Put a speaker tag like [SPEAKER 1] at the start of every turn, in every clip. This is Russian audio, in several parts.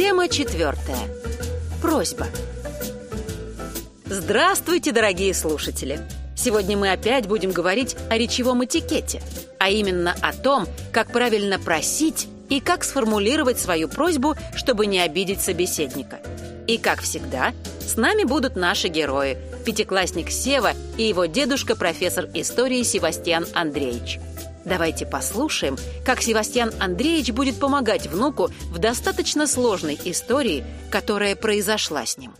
[SPEAKER 1] Тема четвертая. Просьба. Здравствуйте, дорогие слушатели! Сегодня мы опять будем говорить о речевом этикете, а именно о том, как правильно просить и как сформулировать свою просьбу, чтобы не обидеть собеседника. И, как всегда, с нами будут наши герои – пятиклассник Сева и его дедушка, профессор истории Севастьян Андреевич – Давайте послушаем, как Севастьян Андреевич будет помогать внуку в достаточно сложной истории, которая произошла с ним.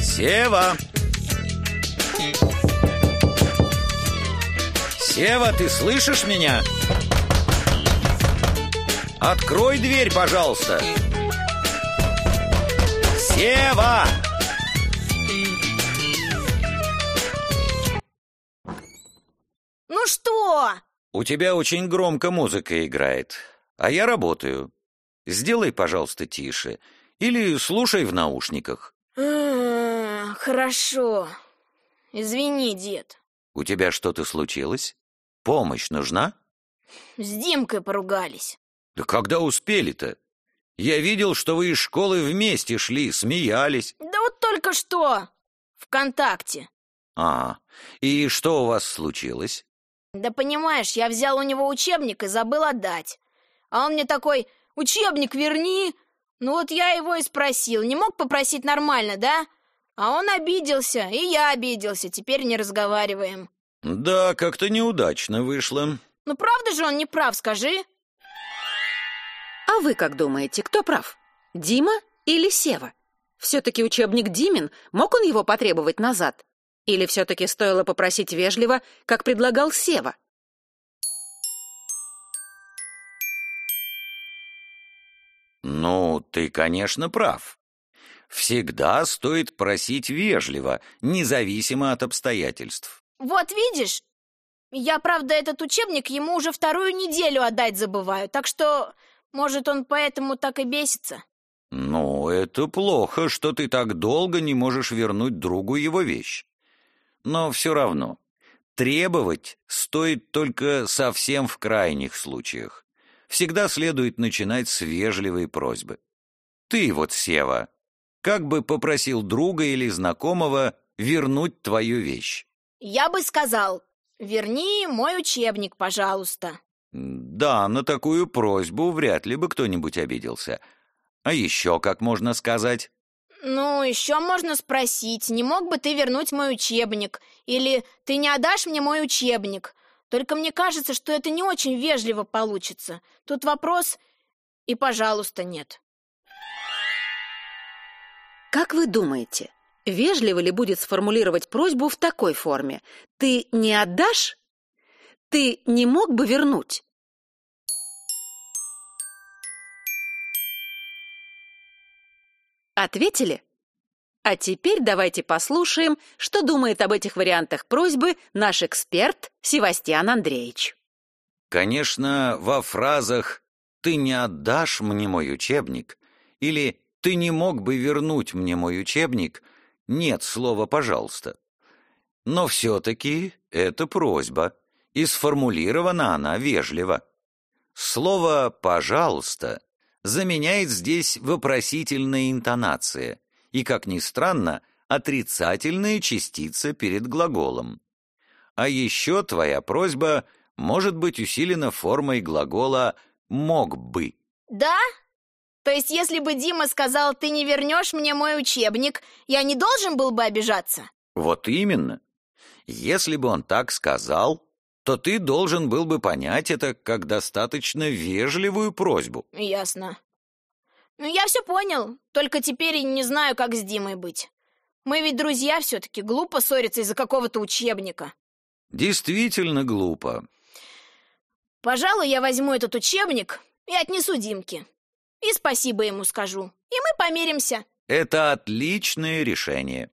[SPEAKER 2] Сева! Сева, ты слышишь меня? Открой дверь, пожалуйста. Сева!
[SPEAKER 3] Ну что?
[SPEAKER 2] У тебя очень громко музыка играет, а я работаю. Сделай, пожалуйста, тише. Или слушай в наушниках.
[SPEAKER 3] А, хорошо. Извини, дед.
[SPEAKER 2] У тебя что-то случилось? Помощь нужна?
[SPEAKER 3] С Димкой поругались.
[SPEAKER 2] Да когда успели-то? Я видел, что вы из школы вместе шли, смеялись.
[SPEAKER 3] Да вот только что. Вконтакте.
[SPEAKER 2] А, и что у вас случилось?
[SPEAKER 3] Да понимаешь, я взял у него учебник и забыл отдать. А он мне такой, учебник верни. Ну вот я его и спросил, не мог попросить нормально, да? А он обиделся, и я обиделся, теперь не разговариваем.
[SPEAKER 2] Да, как-то неудачно вышло.
[SPEAKER 3] Ну правда же он не прав, скажи?
[SPEAKER 1] А вы как думаете, кто прав? Дима или Сева? Все-таки учебник Димин, мог он его потребовать назад? Или все-таки стоило попросить вежливо, как предлагал Сева?
[SPEAKER 2] Ну, ты, конечно, прав. Всегда стоит просить вежливо, независимо от обстоятельств.
[SPEAKER 3] Вот видишь, я, правда, этот учебник ему уже вторую неделю отдать забываю, так что может, он поэтому так и бесится?
[SPEAKER 2] Ну, это плохо, что ты так долго не можешь вернуть другу его вещь. Но все равно, требовать стоит только совсем в крайних случаях. Всегда следует начинать с вежливой просьбы. Ты вот, Сева, как бы попросил друга или знакомого вернуть твою вещь?
[SPEAKER 3] Я бы сказал, верни мой учебник, пожалуйста.
[SPEAKER 2] Да, на такую просьбу вряд ли бы кто-нибудь обиделся. А еще как можно сказать?
[SPEAKER 3] Ну, еще можно спросить, не мог бы ты вернуть мой учебник? Или ты не отдашь мне мой учебник? Только мне кажется, что это не очень вежливо получится. Тут вопрос и, пожалуйста, нет.
[SPEAKER 1] Как вы думаете, вежливо ли будет сформулировать просьбу в такой форме? Ты не отдашь? Ты не мог бы вернуть? Ответили? А теперь давайте послушаем, что думает об этих вариантах просьбы наш эксперт Севастьян Андреевич.
[SPEAKER 2] Конечно, во фразах «ты не отдашь мне мой учебник» или «ты не мог бы вернуть мне мой учебник» нет слова «пожалуйста». Но все-таки это просьба, и сформулирована она вежливо. Слово «пожалуйста» заменяет здесь вопросительная интонация и, как ни странно, отрицательная частица перед глаголом. А еще твоя просьба может быть усилена формой глагола «мог бы».
[SPEAKER 3] Да? То есть, если бы Дима сказал «ты не вернешь мне мой учебник», я не должен был бы обижаться?
[SPEAKER 2] Вот именно. Если бы он так сказал, то ты должен был бы понять это как достаточно вежливую просьбу.
[SPEAKER 3] Ясно. Ну, я все понял, только теперь не знаю, как с Димой быть. Мы ведь друзья все-таки, глупо ссориться из-за какого-то учебника.
[SPEAKER 2] Действительно глупо.
[SPEAKER 3] Пожалуй, я возьму этот учебник и отнесу Димке. И спасибо ему скажу. И мы помиримся.
[SPEAKER 2] Это отличное решение.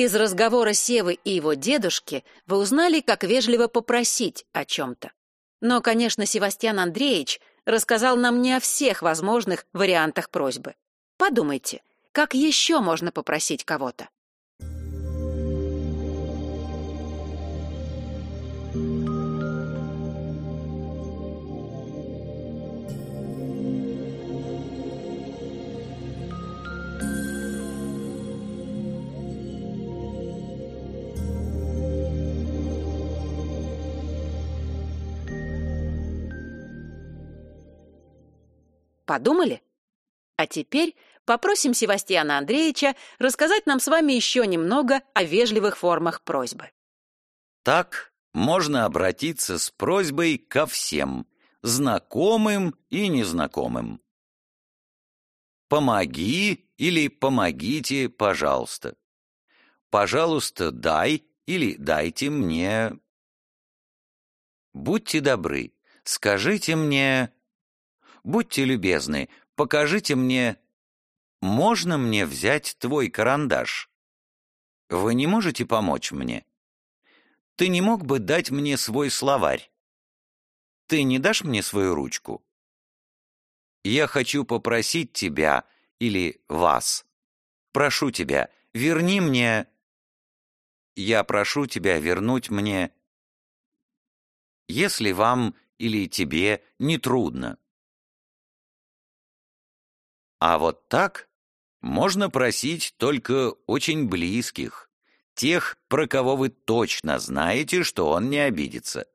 [SPEAKER 1] Из разговора Севы и его дедушки вы узнали, как вежливо попросить о чем-то. Но, конечно, Севастьян Андреевич рассказал нам не о всех возможных вариантах просьбы. Подумайте, Как еще можно попросить кого-то? Подумали? А теперь попросим Севастьяна Андреевича рассказать нам с вами еще немного о вежливых формах просьбы.
[SPEAKER 2] Так можно обратиться с просьбой ко всем, знакомым и незнакомым. Помоги или помогите, пожалуйста. Пожалуйста, дай или дайте мне. Будьте добры, скажите мне будьте любезны, покажите мне... Можно мне взять твой карандаш? Вы не можете помочь мне? Ты не мог бы дать мне свой словарь? Ты не дашь мне свою ручку? Я хочу попросить тебя или вас. Прошу тебя, верни мне... Я прошу тебя вернуть мне... Если вам или тебе не трудно. А вот так можно просить только очень близких, тех, про кого вы точно знаете, что он не обидится.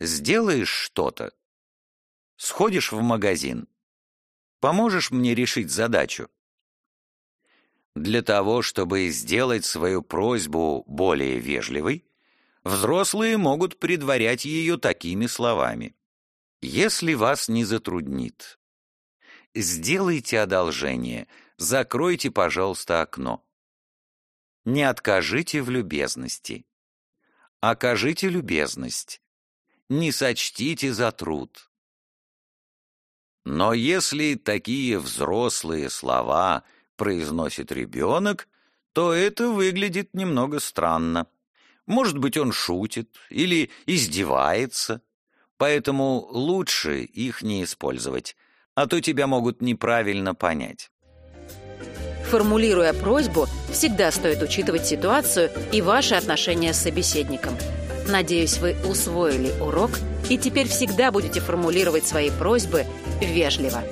[SPEAKER 2] Сделаешь что-то, сходишь в магазин, поможешь мне решить задачу. Для того, чтобы сделать свою просьбу более вежливой, взрослые могут предварять ее такими словами. «Если вас не затруднит, сделайте одолжение, закройте, пожалуйста, окно. Не откажите в любезности. Окажите любезность. Не сочтите за труд. Но если такие взрослые слова произносит ребенок, то это выглядит немного странно. Может быть, он шутит или издевается, поэтому лучше их не использовать а то тебя могут неправильно понять.
[SPEAKER 1] Формулируя просьбу, всегда стоит учитывать ситуацию и ваши отношения с собеседником. Надеюсь, вы усвоили урок и теперь всегда будете формулировать свои просьбы вежливо.